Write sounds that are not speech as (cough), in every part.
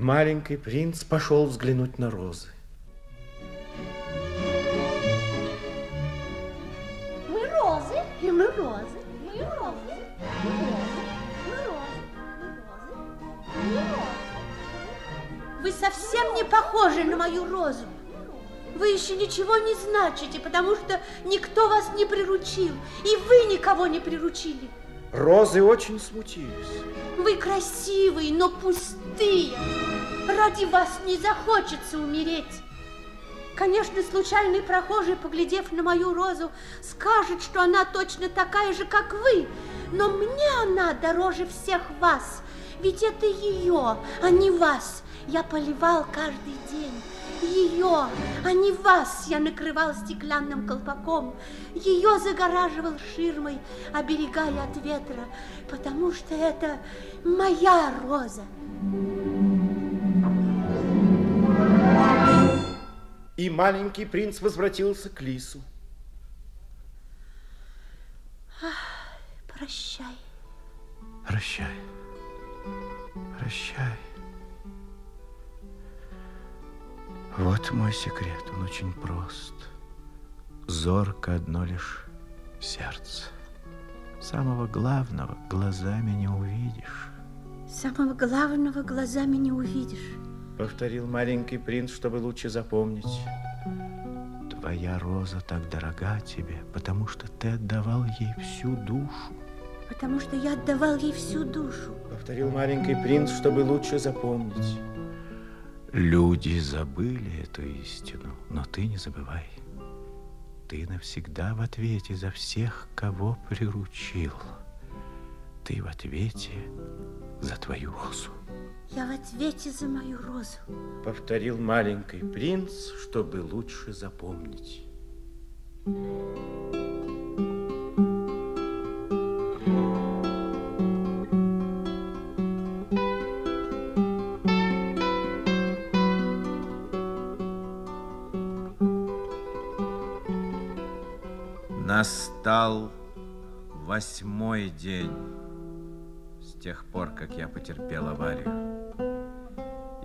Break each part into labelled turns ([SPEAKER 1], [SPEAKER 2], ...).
[SPEAKER 1] Маленький принц пошел взглянуть на розы.
[SPEAKER 2] Мы розы, и мы розы, мы розы, мы розы, мы розы, мы розы, мы розы.
[SPEAKER 3] Вы совсем не похожи на мою розу. Вы еще ничего не значите, потому что никто вас не приручил, и вы никого не приручили.
[SPEAKER 1] Розы очень смутились.
[SPEAKER 3] Вы красивые, но пустые. Ради вас не захочется умереть. Конечно, случайный прохожий, поглядев на мою розу, скажет, что она точно такая же, как вы. Но мне она дороже всех вас. Ведь это ее, а не вас. Я поливал каждый день. Ее, а не вас, я накрывал стеклянным колпаком. Ее загораживал ширмой, оберегая от ветра, потому что это моя роза.
[SPEAKER 1] И маленький принц возвратился к лису.
[SPEAKER 3] Прощай.
[SPEAKER 4] Прощай. Прощай. Вот мой секрет, он очень прост. Зорко одно лишь сердце. Самого главного глазами не увидишь.
[SPEAKER 3] Самого главного глазами не увидишь.
[SPEAKER 1] Повторил маленький принц, чтобы лучше запомнить.
[SPEAKER 4] Твоя роза так дорога тебе, потому что ты отдавал ей всю душу.
[SPEAKER 3] Потому что я отдавал ей всю душу.
[SPEAKER 1] Повторил маленький принц, чтобы лучше запомнить.
[SPEAKER 4] Люди забыли эту истину, но ты не забывай. Ты навсегда в ответе за всех, кого приручил. Ты в ответе за твою розу.
[SPEAKER 3] Я в ответе за мою розу.
[SPEAKER 1] Повторил маленький принц, чтобы лучше запомнить.
[SPEAKER 5] Настал восьмой день с тех пор, как я потерпел аварию.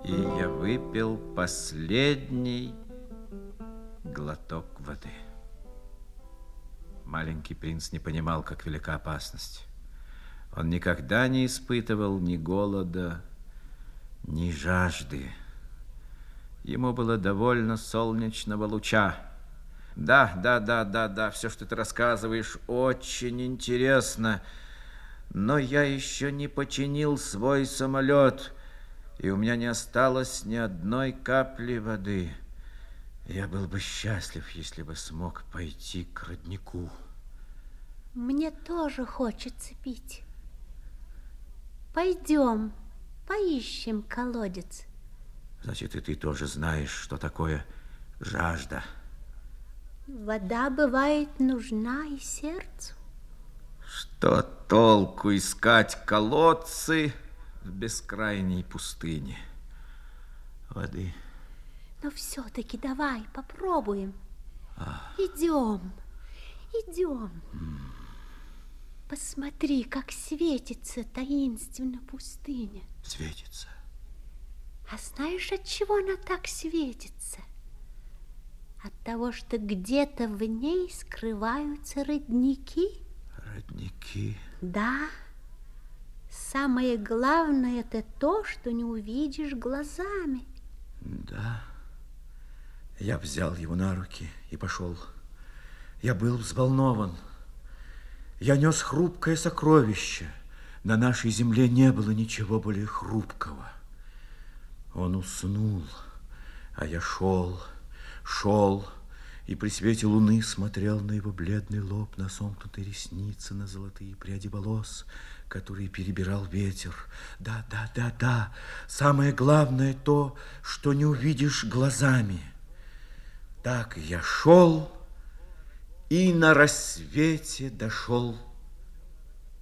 [SPEAKER 5] И я выпил последний глоток воды. Маленький принц не понимал, как велика опасность. Он никогда не испытывал ни голода, ни жажды. Ему было довольно солнечного луча. Да, да, да, да, да, все, что ты рассказываешь, очень интересно. Но я еще не починил свой самолет, и у меня не осталось ни одной капли воды. Я был бы счастлив, если бы смог пойти к роднику.
[SPEAKER 3] Мне тоже хочется пить. Пойдем, поищем колодец.
[SPEAKER 5] Значит, и ты тоже знаешь, что такое жажда.
[SPEAKER 3] Вода бывает нужна и сердцу.
[SPEAKER 5] Что толку искать колодцы в бескрайней пустыне? Воды.
[SPEAKER 3] Но все-таки давай попробуем. Идем, идем. Посмотри, как светится таинственно пустыня.
[SPEAKER 5] Светится.
[SPEAKER 3] А знаешь, от чего она так светится? Того, что где-то в ней скрываются родники.
[SPEAKER 5] Родники.
[SPEAKER 3] Да. Самое главное это то, что не увидишь глазами.
[SPEAKER 5] Да. Я взял его на руки и пошел. Я был взволнован. Я нес хрупкое сокровище. На нашей земле не было ничего более хрупкого. Он уснул, а я шел, шел, и при свете луны смотрел на его бледный лоб, на сомкнутые ресницы, на золотые пряди волос, которые перебирал ветер. Да, да, да, да, самое главное то, что не увидишь глазами. Так я шел и на рассвете дошел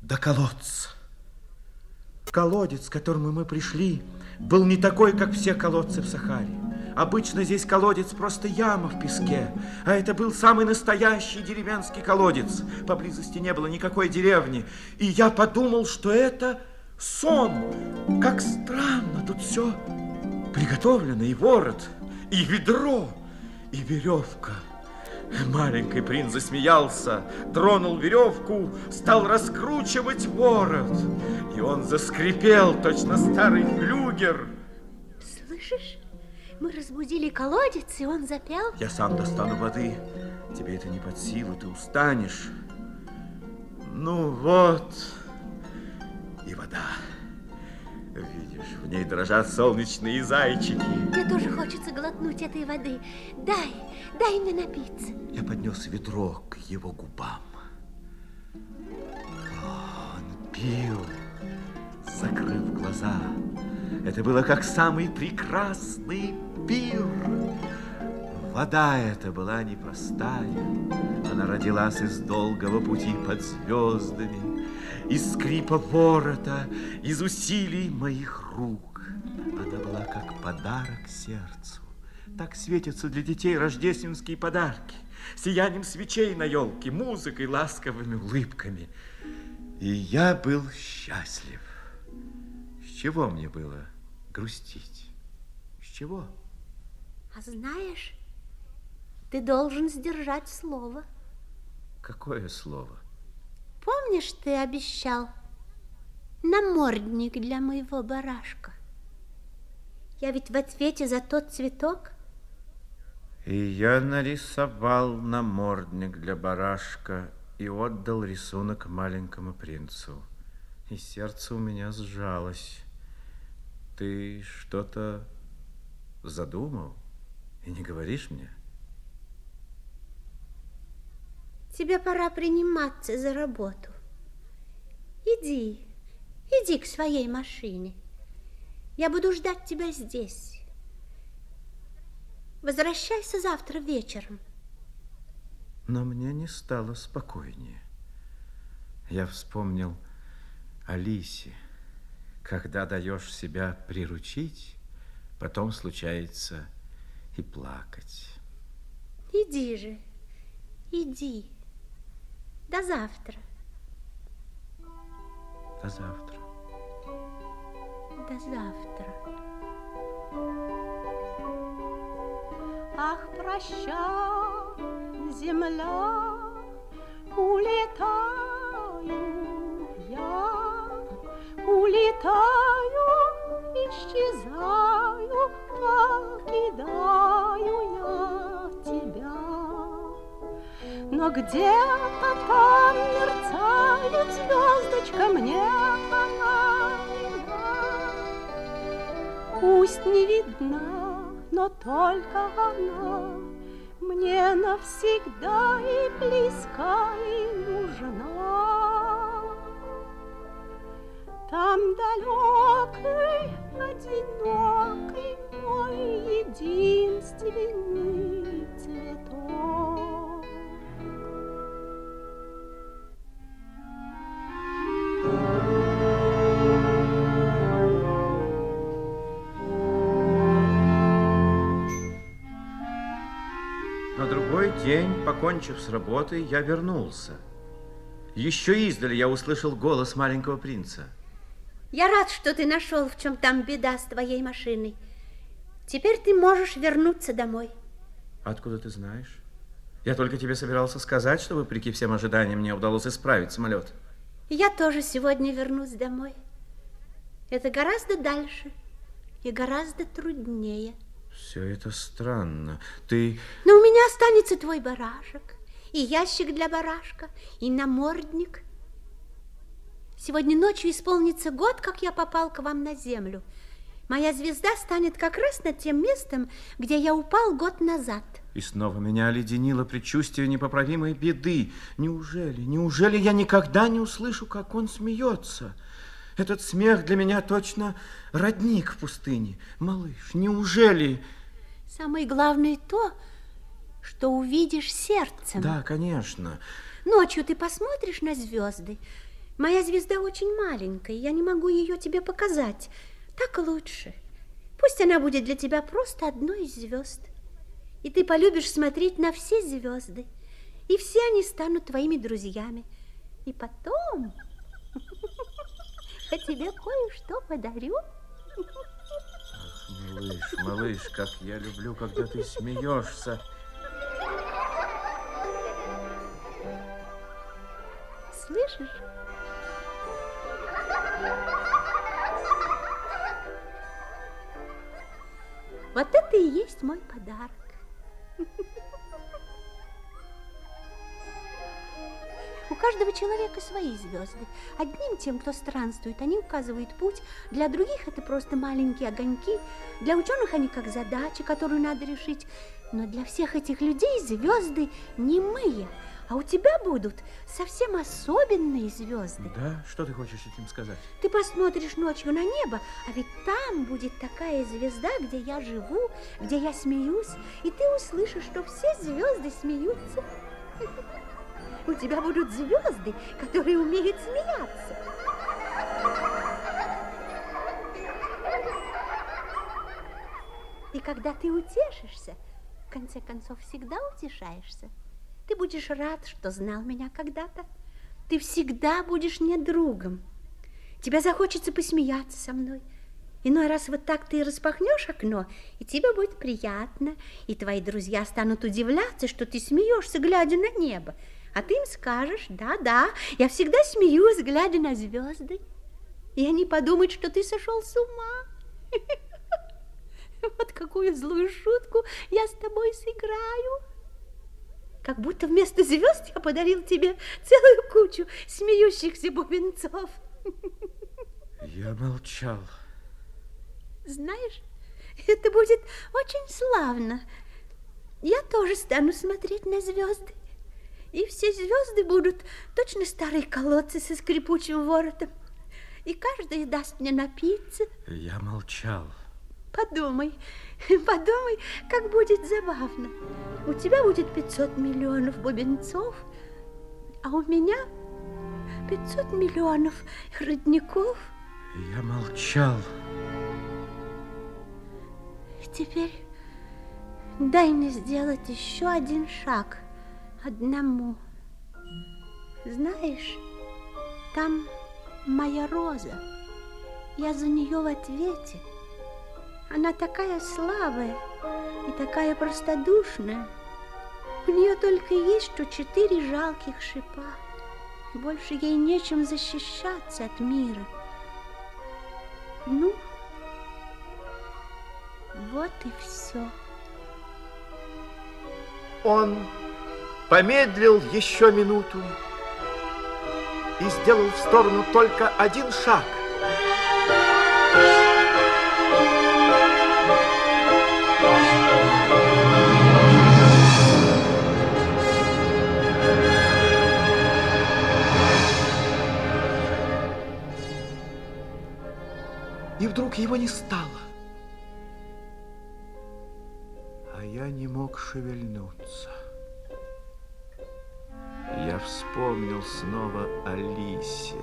[SPEAKER 5] до колодца. Колодец, к которому мы пришли, был не такой, как все колодцы в Сахаре. Обычно здесь колодец просто яма в песке, а это был самый настоящий деревенский колодец. Поблизости не было никакой деревни, и я подумал, что это сон. Как странно, тут все приготовлено и ворот, и ведро, и веревка. Маленький принц засмеялся, тронул веревку, стал раскручивать ворот. И он заскрипел, точно старый флюгер.
[SPEAKER 3] Слышишь? Мы разбудили колодец, и он запел.
[SPEAKER 5] Я сам достану воды. Тебе это не под силу, ты устанешь. Ну вот, и вода. Видишь, в ней дрожат солнечные зайчики.
[SPEAKER 3] Мне тоже хочется глотнуть этой воды. Дай, дай мне напиться.
[SPEAKER 5] Я поднес ведро к его губам. Он пил, закрыв глаза. Это было как самый прекрасный пир. Вода эта была непростая. Она родилась из долгого пути под звездами из скрипа ворота, из усилий моих рук. Она была как подарок сердцу. Так светятся для детей рождественские подарки. Сиянием свечей на елке, музыкой, ласковыми улыбками. И я был счастлив. Чего мне было грустить? С чего?
[SPEAKER 3] А знаешь, ты должен сдержать слово.
[SPEAKER 5] Какое слово?
[SPEAKER 3] Помнишь, ты обещал намордник для моего барашка? Я ведь в ответе за тот цветок.
[SPEAKER 5] И я нарисовал намордник для барашка и отдал рисунок маленькому принцу. И сердце у меня сжалось. Ты что-то задумал и не говоришь мне?
[SPEAKER 3] Тебе пора приниматься за работу. Иди, иди к своей машине. Я буду ждать тебя здесь. Возвращайся завтра вечером.
[SPEAKER 5] Но мне не стало спокойнее. Я вспомнил Алисе. Когда даешь себя приручить, потом случается и плакать.
[SPEAKER 3] Иди же, иди. До завтра.
[SPEAKER 5] До завтра.
[SPEAKER 3] До завтра.
[SPEAKER 6] Ах, прощай, земля, исчезаю, покидаю я тебя. Но где-то там мерцает звездочка, мне она. Пусть не видна, но только она Мне навсегда и близка и нужна. Там далекий, одинокий мой единственный цветок.
[SPEAKER 5] На другой день, покончив с работой, я вернулся. Еще издали я услышал голос маленького принца.
[SPEAKER 3] Я рад, что ты нашел, в чем там беда с твоей машиной. Теперь ты можешь вернуться домой.
[SPEAKER 5] Откуда ты знаешь? Я только тебе собирался сказать, что, вопреки всем ожиданиям, мне удалось исправить самолет.
[SPEAKER 3] Я тоже сегодня вернусь домой. Это гораздо дальше и гораздо труднее.
[SPEAKER 5] Все это странно. Ты...
[SPEAKER 3] Но у меня останется твой барашек, и ящик для барашка, и намордник. Сегодня ночью исполнится год, как я попал к вам на землю. Моя звезда станет как раз над тем местом, где я упал год назад.
[SPEAKER 5] И снова меня оледенило предчувствие непоправимой беды. Неужели, неужели я никогда не услышу, как он смеется? Этот смех для меня точно родник в пустыне. Малыш, неужели...
[SPEAKER 3] Самое главное то, что увидишь сердцем.
[SPEAKER 5] Да, конечно.
[SPEAKER 3] Ночью ты посмотришь на звезды. Моя звезда очень маленькая, я не могу ее тебе показать. Так лучше. Пусть она будет для тебя просто одной из звезд. И ты полюбишь смотреть на все звезды. И все они станут твоими друзьями. И потом (laughs) я тебе кое-что подарю.
[SPEAKER 5] Малыш,
[SPEAKER 7] малыш, как я люблю, когда ты смеешься.
[SPEAKER 3] Слышишь? Вот это и есть мой подарок. У каждого человека свои звезды. Одним тем, кто странствует, они указывают путь. Для других это просто маленькие огоньки. Для ученых они как задача, которую надо решить. Но для всех этих людей звезды немые. А у тебя будут совсем особенные звезды.
[SPEAKER 7] Да? Что ты хочешь этим сказать?
[SPEAKER 3] Ты посмотришь ночью на небо, а ведь там будет такая звезда, где я живу, где я смеюсь, и ты услышишь, что все звезды смеются. У тебя будут звезды, которые умеют смеяться. И когда ты утешишься, в конце концов всегда утешаешься. Ты будешь рад, что знал меня когда-то. Ты всегда будешь мне другом. Тебе захочется посмеяться со мной. Иной раз вот так ты распахнешь окно, и тебе будет приятно, и твои друзья станут удивляться, что ты смеешься, глядя на небо. А ты им скажешь, да-да, я всегда смеюсь, глядя на звезды. И они подумают, что ты сошел с ума. (laughs) Вот какую злую шутку я с тобой сыграю. Как будто вместо звезд я подарил тебе целую кучу смеющихся бубенцов.
[SPEAKER 7] Я молчал.
[SPEAKER 3] Знаешь, это будет очень славно. Я тоже стану смотреть на звезды. И все звезды будут точно старые колодцы со скрипучим воротом. И каждый даст мне напиться.
[SPEAKER 7] Я молчал.
[SPEAKER 3] Подумай, (laughs) подумай, как будет забавно. У тебя будет 500 миллионов бубенцов, а у меня 500 миллионов родников.
[SPEAKER 7] Я молчал.
[SPEAKER 3] Теперь дай мне сделать еще один шаг одному. Знаешь, там моя роза. Я за нее в ответе. Она такая слабая и такая простодушная. У нее только есть что четыре жалких шипа. Больше ей нечем защищаться от мира. Ну, вот и все.
[SPEAKER 5] Он помедлил еще минуту и сделал в сторону только один шаг. Вдруг его не стало.
[SPEAKER 8] А я не мог шевельнуться. Я вспомнил снова о Лисе.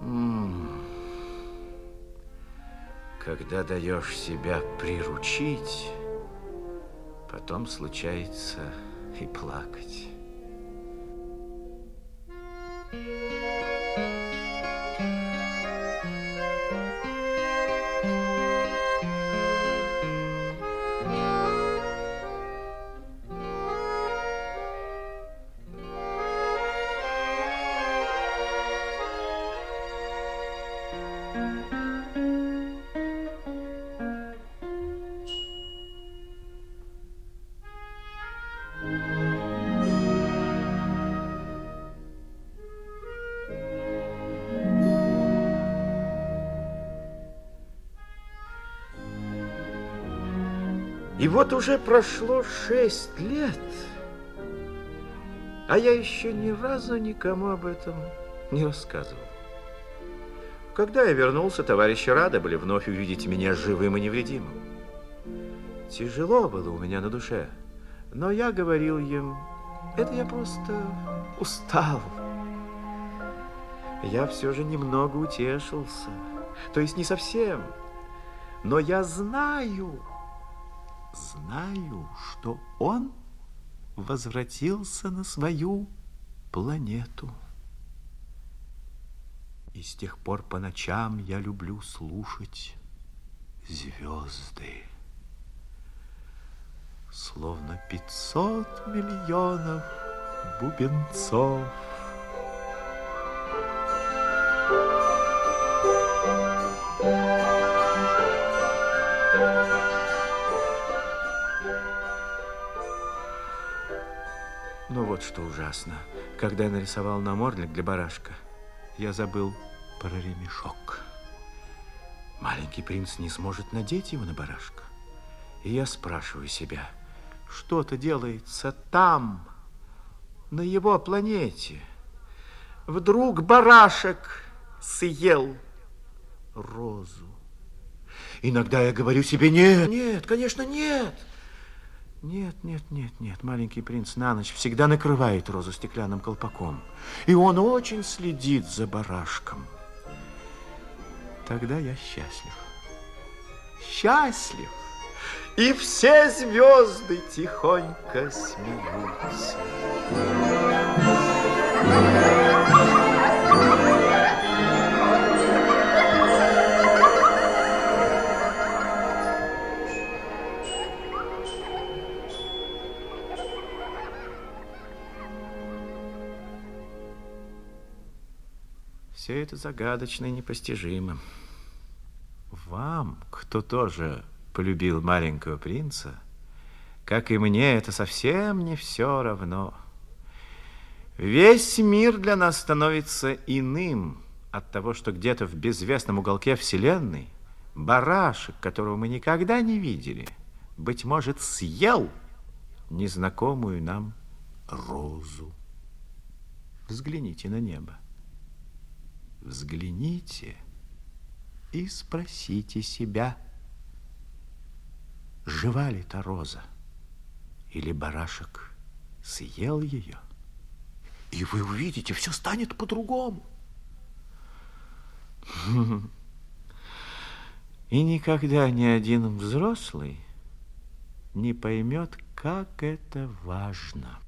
[SPEAKER 8] М-м. Когда даешь себя приручить, потом случается и плакать.
[SPEAKER 5] И вот уже прошло шесть лет, а я еще ни разу никому об этом не рассказывал. Когда я вернулся, товарищи рады были вновь увидеть меня живым и невредимым. Тяжело было у меня на душе, но я говорил им, это я просто устал. Я все же немного утешился, то есть не совсем, но я знаю, знаю, что он возвратился на свою планету. И с тех пор по ночам я люблю слушать
[SPEAKER 9] звезды. Словно пятьсот миллионов бубенцов.
[SPEAKER 5] Что ужасно. Когда я нарисовал намордник для барашка, я забыл про ремешок. Маленький принц не сможет надеть его на барашка. И я спрашиваю себя, что-то делается там, на его планете. Вдруг барашек съел розу. Иногда я говорю себе, нет, нет, конечно, нет. Нет, нет, нет, нет. Маленький принц на ночь всегда накрывает розу стеклянным колпаком. И он очень следит за барашком. Тогда я счастлив. Счастлив. И все звезды тихонько смеются. Все это загадочно и непостижимо. Вам, кто тоже полюбил маленького принца, как и мне, это совсем не все равно. Весь мир для нас становится иным от того, что где-то в безвестном уголке Вселенной барашек, которого мы никогда не видели, быть может, съел незнакомую нам розу. Взгляните на небо взгляните и спросите себя, жива ли та роза, или барашек съел ее, и вы увидите, все станет по-другому. (laughs) И никогда ни один взрослый не поймет, как это важно.